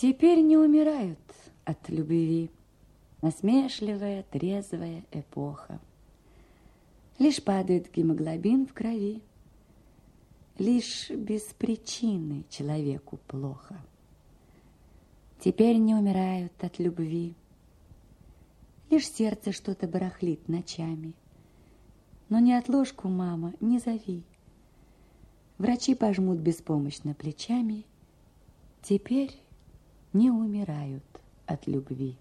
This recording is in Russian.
Теперь не умирают от любви. Насмешливая, трезвая эпоха. Лишь падает гемоглобин в крови. Лишь без причины человеку плохо. Теперь не умирают от любви. Лишь сердце что-то барахлит ночами. Но не отложку, мама, не зови. Врачи пожмут беспомощно плечами. Теперь не умирают от любви.